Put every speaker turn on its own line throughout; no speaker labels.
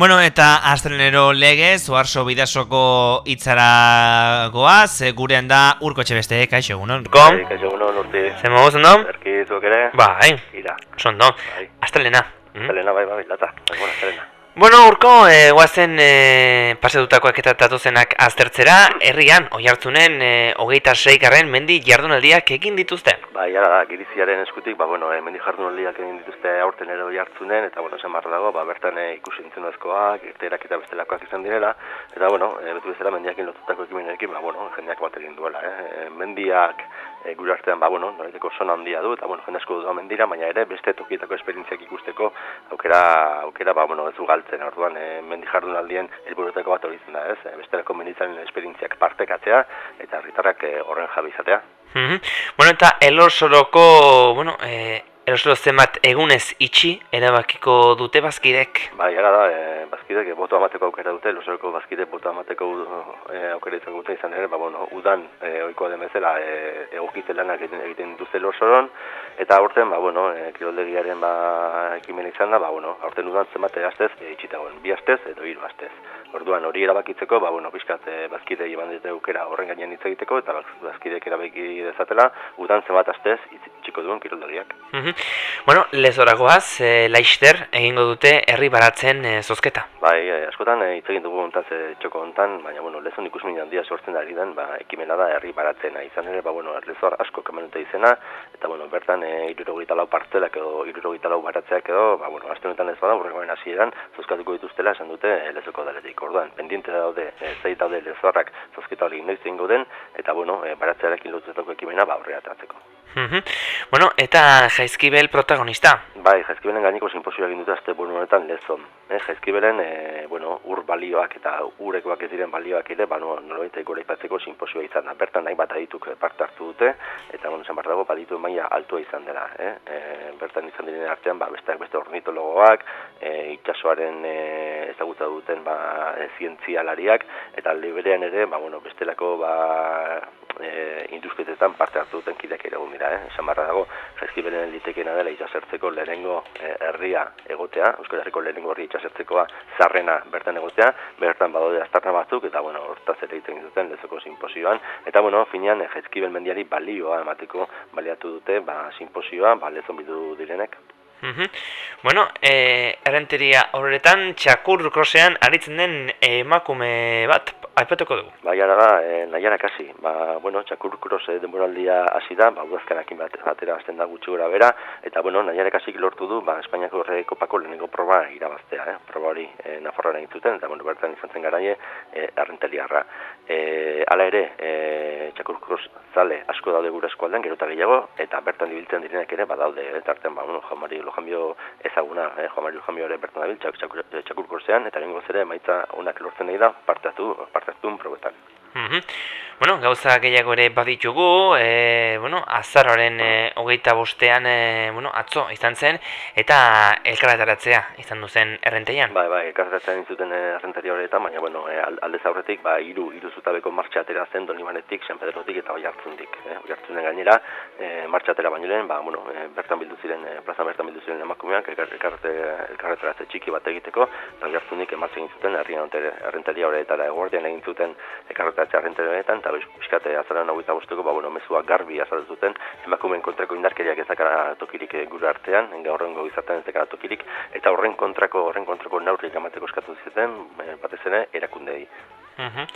Bueno, eta astrenero legez, oarso bidasoko itzara goaz, gurean da urko etxe beste, kaixo egunon.
Urko? Bai, kaixo egunon, urti.
Zer mogu zondo?
Erki zuek ere?
Bai.
Ira.
Sondo. Bai. Astrelena.
Astrelena, bai, bai, lata. Bai, bueno, astrelena.
Bueno, urko, e, guazen e, pasedutakoak eta tatuzenak aztertzera, herrian, oi hartzunen, e, hogeita seikarren mendi jardunaldiak egin dituzte?
Ba, jara da, giriziaren eskutik, ba, bueno, e, mendi jardunaldiak egin dituzte aurten ere hartzunen, eta, bueno, zen barra dago, ba, bertan e, ikusi azkoak, irteerak eta bestelakoak izan direla, eta, bueno, e, betu bezala mendiakin lotutako ekimenekin, ba, bueno, jendeak bat egin duela, eh? mendiak, e, gure artean ba bueno, noraiteko son handia du eta bueno, jende asko du mendira, baina ere beste tokietako esperientziak ikusteko aukera aukera ba bueno, ez galtzen. Orduan, e, mendi jardunaldien helburuetako bat hori da, ez? E, bestelako menditzaren esperientziak partekatzea eta herritarrak e, horren jabe izatea.
Mm Bueno, eta Elorsoroko, bueno, eh Eroslo zenbat egunez itxi erabakiko dute bazkidek?
Bai, gara da, e, bazkidek e, boto amateko aukera dute, losoroko bazkidek boto amateko e, aukera izan dute izan ere, ba, bueno, udan e, oikoa demezela e, egokitze lanak egiten, egiten dituzte lorsoron, eta aurten, ba, bueno, e, kiroldegiaren ba, ekimen izan da, ba, bueno, aurten udan zenbat egaztez e, itxitagoen, bi astez edo hiru astez. Orduan hori erabakitzeko, ba, bueno, pixkat e, bazkide iban dute aukera horren gainean hitz egiteko, eta bazkidek erabaki dezatela, udan zenbat astez itxiko duen kiroldegiak.
Mm Bueno, lezoragoaz, e, laister egingo dute herri baratzen e, zozketa.
Bai, e, askotan hitz egin dugu hontaz e, txoko hontan, baina bueno, lezon ikusmin handia sortzen ari den, ba, ekimena da herri baratzena izan ere, ba, bueno, lezor asko kamenute izena, eta bueno, bertan e, irurogeita lau partzelak edo irurogeita lau baratzeak edo, ba, bueno, azte honetan ez bada, urrekoen hasieran zozkatuko dituztela esan dute e, lezoko daletik. Orduan, pendiente daude, e, zei daude lezorrak zozketa hori noiz den, eta bueno, e, baratzearekin lotzetako ekimena, ba, aurrera
Bueno, eta jaizkibel protagonista.
Bai, jaizkibelen gaineko simposioa egin dute azte buru honetan lezon. Eh, jaizkibelen, e, bueno, ur balioak eta urekoak ez diren balioak ere, ba, no, nolaita gure ipatzeko simposioa izan da. Bertan nahi bat adituk parte hartu dute, eta bueno, zen dago, baditu maila altua izan dela. Eh? E, bertan izan diren artean, ba, besteak beste ornitologoak, e, itxasoaren e, ezagutza duten ba, e, zientzialariak, eta liberean ere, ba, bueno, bestelako ba, e, industrietetan parte hartu duten kideak ere dira, eh? esan barra dago, jaizkibelen litekena dela itxasertzeko lehenengo e, herria egotea, Euskal Herriko lehenengo herri itxasertzekoa zarrena bertan egotea, bertan badode astarna batzuk, eta bueno, hortaz ere egiten duten lezoko simposioan, eta bueno, finean jaizkibel mendiari balioa emateko baliatu dute, ba, simposioa, ba, lezon bidu direnek.
Bueno, e, errenteria horretan txakur krosean aritzen den emakume bat aipatuko dugu.
Bai, ara da, e, nahiara kasi, ba, bueno, txakur krose denboraldia hasi da, ba, udazkanakin bat, batera azten da gutxi gura bera, eta, bueno, nahiara kasik lortu du, ba, Espainiako horre kopako lehenengo proba irabaztea, eh? proba hori e, Nafarroa egin zuten, eta, bueno, bertan izan zen garaie, e, arrenteliarra. E, ala ere, e, txakur kros zale asko daude gure eskualdean, gero eta gehiago, eta bertan dibiltzen direnak ere, badaude, eta artean, ba, bueno, Jomari Lojambio ezaguna, eh, Jomari Lojambio ere bertan dabil, txakur, txakur krosean, eta lengo zere, maitza onak lortzen nahi da, parte hartu, parte hartu probetan.
Mm Bueno, gauza gehiago ere baditugu, e, bueno, azarroren e, hogeita bostean, e, bueno, atzo izan zen, eta elkarretaratzea izan duzen errenteian.
Bai, bai, elkarretaratzea izuten errenteria horretan, baina, bueno, e, alde zaurretik, ba, iru, iru zutabeko martxa atera zen, doni manetik, San Pedrotik eta oi hartzundik. E, oi hartzunen gainera, e, martxa atera baino lehen, ba, bueno, e, bertan bildu ziren, e, plazan bertan bildu ziren emakumeak, elkarretaratze txiki bat egiteko, eta oi hartzunik emartzen zuten, errenteria horretara eguardian egin zuten elkarretaratze errenteria eta bizkate azaran hau eta bosteko, ba, bueno, mezua garbi azaldu zuten, emakumeen kontrako indarkeriak ezakara tokirik gure artean, enga horrengo izaten ezakara tokirik, eta horren kontrako, horren kontrako naurri jamateko eskatu zuten, eh, batez ere, erakundei.
Uh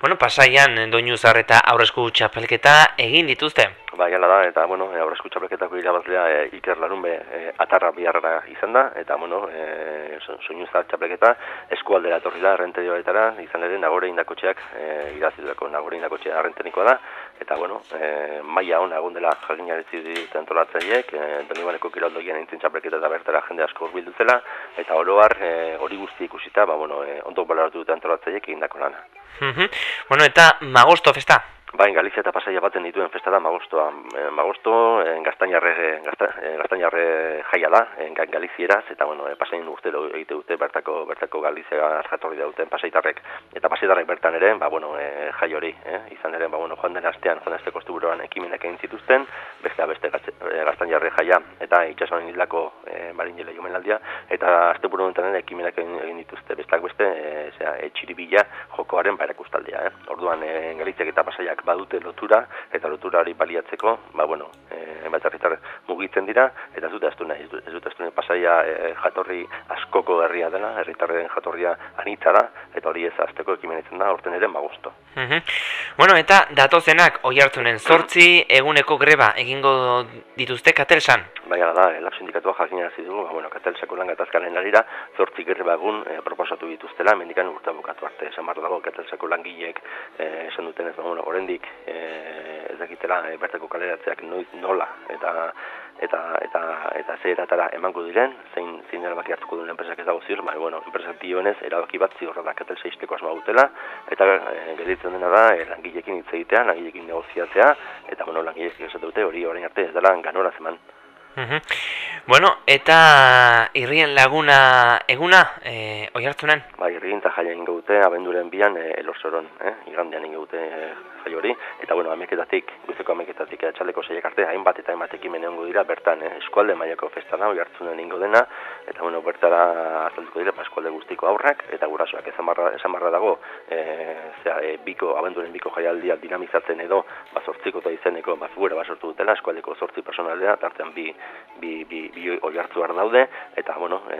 Bueno, pasaian, doinu zarreta aurrezku txapelketa egin dituzte.
Ba, gala da, eta, bueno, e, aurrezku txapelketako irabazlea e, Iker Larunbe e, atarra biharra izan da, eta, bueno, e, soinu zar txapelketa eskualdera etorri da, rente izan ere, nagore indakotxeak e, irazitutako nagore indakotxea rentenikoa da, eta, bueno, e, maia hona egun dela jaginaretzi dut entolatzaiek, e, donibaneko kiroldogian entzin txapelketa eta bertara jende asko urbildu zela, eta oroar, e, hori guzti ikusita, ba, bueno, e, ondo balaratu dut entolatzaiek egindako lana.
Bueno, eta magosto festa?
Bai, Galizia eta Pasaia baten dituen festa da Magostoa. E, Magosto, e, gaztainarre, gazta, e, jaia da, e, Galizieraz, eta bueno, e, Pasaien urtero egite dute, bertako, bertako Galizia jatorri duten Pasaitarrek. Eta Pasaitarrek bertan ere, ba, bueno, e, jai hori, e, izan ere, ba, bueno, joan den astean, joan azteko estuburoan ekimenak egin zituzten, beste beste gaztainarre jaia, eta itxasuan hildako e, marinjele jomenaldia, eta azte buru ere ekimenak egin, dituzte, bestak beste, e, zera, e, txiribila jokoaren bairakustaldea, eh? Orduan, e, Galiziak eta Pasaiak badute lotura eta lotura hori baliatzeko, ba bueno, eh bat mugitzen dira eta ez dute astu nahi, ez dute astu nahi pasaia e, jatorri askoko herria dela, herritarren jatorria anitza da eta hori ez azteko ekimenetzen da urten ere magusto.
Mm Bueno, eta datozenak oi hartzunen sortzi eguneko greba egingo dituzte katelsan?
Bai, da, elap sindikatua jakin dugu, ba, bueno, katelsako lan gatazkalen arira, zortzi greba egun e, proposatu dituztela, mendikan urte bukatu arte, esan dago, katelsako langileek e, esan duten ez, ba, bueno, orendik e, ez dakitela e, berteko kaleratzeak noiz nola eta eta eta eta ze eratara emango diren zein zein erabaki hartuko duen enpresak ez dago ziur bai bueno enpresak dionez erabaki bat ziurra da katel seisteko asma dutela eta e, gelditzen dena da e, langileekin hitz egitea langileekin negoziatzea eta bueno langileek esate dute hori orain arte ez dela ganora zeman
Bueno, eta irrien laguna eguna, e, oi hartzunen?
Ba, irrien eta jaia ingo dute, abenduren bian, e, elorzoron, eh? igandean ingo dute jai hori, eta bueno, ameketatik, guzteko ameketatik txaleko zeiak arte, hainbat eta hainbat ekimen egongo dira, bertan, eh, eskualde mailako festa da, hartzunen ingo dena, eta bueno, bertara azalduko dira, ba, eskualde guztiko aurrak, eta gurasoak esan barra, dago, e, zera, e, biko, abenduren biko jaialdia dinamizatzen edo, ba, sortziko eta izeneko, ba, figura basortu dutela, eskualdeko sortzi personaldea, tartean bi, bi, bi, bi oi daude, eta bueno, e,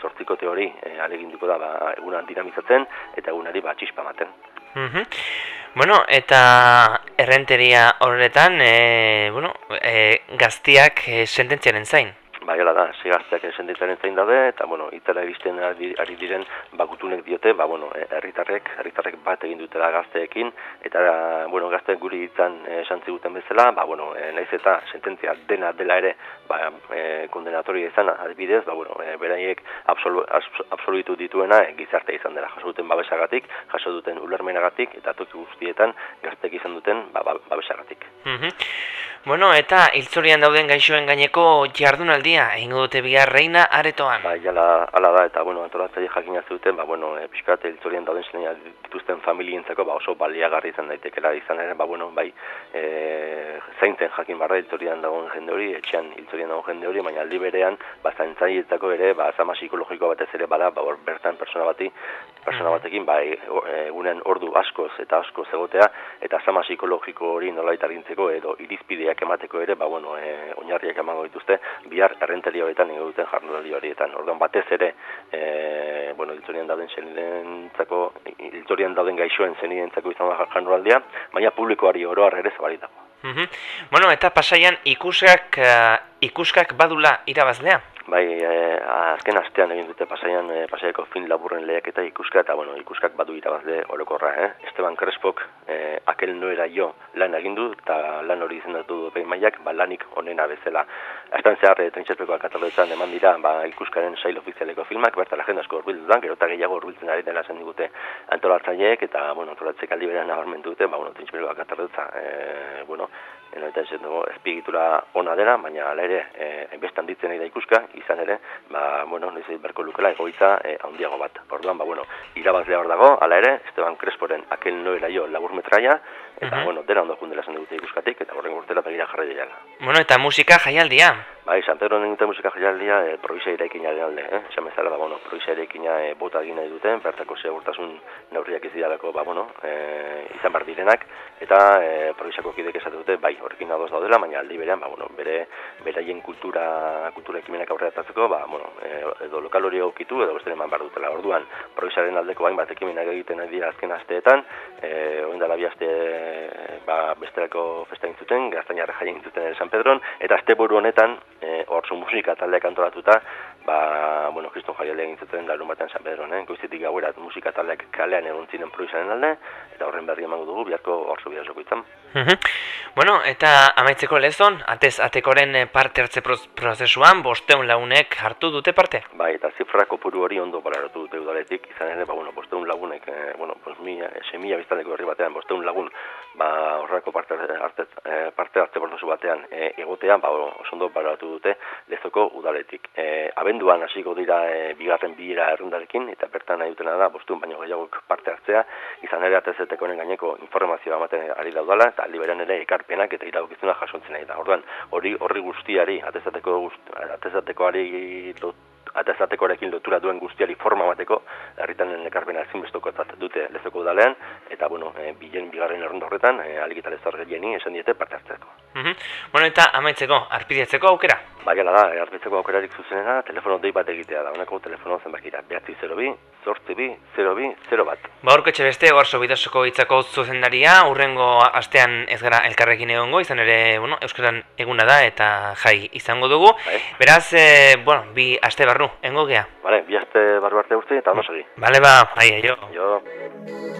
sortziko teori e, aleginduko da, ba, egunan dinamizatzen, eta egunari, ba, txispa maten.
Mm Bueno, eta errenteria horretan, e, bueno, e, gaztiak e, sententziaren zain.
Bai, da, zigazteak sentitzaren zain daude, eta, bueno, itara iristen ari diren bakutunek diote, ba, bueno, e, herritarrek, herritarrek bat egin dutela gazteekin, eta, bueno, gazteek guri ditzen esan ziguten bezala, ba, bueno, e, naiz eta sententzia dena dela ere, ba, e, kondenatoria izan, adibidez, ba, bueno, e, beraiek absolu, absolutu dituena e, gizarte izan dela, jaso duten babesagatik, jaso duten ulermenagatik, eta toki guztietan gazteek izan duten ba, ba babesagatik.
Mm Bueno, eta hiltzorian dauden gaixoen gaineko jardunaldia egingo dute bihar reina aretoan.
Bai, jala, ala da, eta, bueno, antolatzaile jakina zuten, ba, bueno, e, pixkat, hiltzorian dauden zelenia dituzten familientzako, ba, oso baliagarri izan daitekela izan ere, ba, bueno, bai, e, zaintzen jakin barra hiltzorian dagoen jende hori, etxean hiltzorian dagoen jende hori, baina aldi berean, ba, zaintzaietako ere, ba, zama psikologiko batez ere bada, ba, bertan persona bati, persona mm. batekin, bai, egunen ordu askoz eta askoz egotea, eta zama psikologiko hori nolait arintzeko, edo irizpideak emateko ere, ba, bueno, e, oinarriak emango dituzte, bihar errenteria horietan ingo duten jardunaldi horietan. Orduan batez ere, e, bueno, iltzorian dauden zenidentzako, iltzorian dauden gaixoen zenidentzako izan da jardunaldia, baina publikoari oroar ere zabari dago.
Bueno, eta pasaian ikuskak, uh, ikuskak badula irabazlea?
Bai, e, azken astean egin dute pasaian e, pasaiako fin laburren lehiak eta ikuska eta bueno, ikuskak badu irabazle orokorra, eh? Esteban Crespok e, akel noera jo lan egin du eta lan hori izendatu du behin maiak, ba, lanik onena bezala. Aztan zehar, e, trintxerpeko akataloetan eman dira, ba, ikuskaren sail ofizialeko filmak, berta la jendazko horbildu dan, gero eta gehiago horbiltzen ari dela zen digute antolatzaileek eta, bueno, antolatzek aldi berean nabarmentu dute, ba, bueno, trintxerpeko akataloetan, e, bueno, eta ez dugu espigitura ona dela, baina ala ere, e, bestan ditzen da ikuska, izan ere, ba, bueno, nizi berko lukela egoitza e, handiago bat. Orduan, ba, bueno, irabazlea hor dago, ala ere, Esteban Cresporen aquel noera jo labur metraia, eta, bueno, dena ondo jundela zen dugute ikuskatik, eta horren urtela begira jarri dira.
Bueno, eta musika jaialdia?
Bai, San Pedro nengute musika jaialdia e, provisa ireikina alde, eh? Esan bezala, ba, bueno, provisa ireikina e, bota egin nahi duten, bertako segurtasun neurriak ez didalako, ba, bueno, e, izan behar direnak, eta e, provisako kidek esatu dute, bai, horrekin adoz daudela, baina aldi berean, ba, bueno, bere, beraien kultura, kultura ekimenak aurrera ba, bueno, e, edo lokal hori aukitu, edo beste eman behar dutela. Orduan, provisaren aldeko bain bat ekimenak egiten nahi dira azken asteetan, e, oin bi aste, ba, besterako festa intzuten, gaztainarra jaien intzuten San Pedron, eta azte honetan, e, musika taldeak antolatuta, ba, bueno, Kriston jaialea egin zuten larun batean San Pedro, eh? goizetik gauera musika taldeak kalean egon ziren proizanen alde, eta horren berri emango dugu, biharko orzu bidaz izan.
Bueno, eta amaitzeko lezon, atez atekoren eh, parte hartze prozesuan, bosteun launek hartu dute parte?
Bai, eta zifra kopuru hori ondo balaratu dute udaletik, izan ere, ba, bueno, bosteun lagunek, eh, bueno, pues, mila, semila biztaneko herri batean, bosteun lagun, ba, horreko parte, arte, eh, parte hartze prozesu batean e, egotean, ba, oso ondo balaratu dute lezoko udaletik. E, abenduan hasiko dira e, bigarren bira errundarekin, eta bertan nahi dutena da, bosteun baino gehiagok parte hartzea, izan ere, atezeteko gaineko informazioa ematen ari daudala, eta aldi beren ere ekarpenak eta iragokizuna jasontzen nahi da. Orduan, hori horri guztiari, atezateko, atezatekoari atezatekoarekin lotura duen guztiari forma bateko, herritan ekarpena ezinbestoko dute lezoko udalean, eta bueno, e, bilen bigarren erronda horretan, e, alikita esan diete parte hartzeko.
Mm Bueno, eta amaitzeko, arpidetzeko aukera?
Bai, da, e, arpidetzeko aukerarik zuzenena, telefono dei bat egitea da, honako telefono zenbakira, behatzi 02, zortzi bi, 02, 0 bat.
Ba, etxe beste, gorso bidasoko hitzako zuzendaria, urrengo astean ez gara elkarrekin egongo, izan ere, bueno, euskaran eguna da, eta jai izango dugu. Bai. Beraz, e, bueno, bi aste barru, engo gea.
Vale, bi aste barru arte guzti, eta ondo segi.
Vale, ba, ahi, jo.
Jo.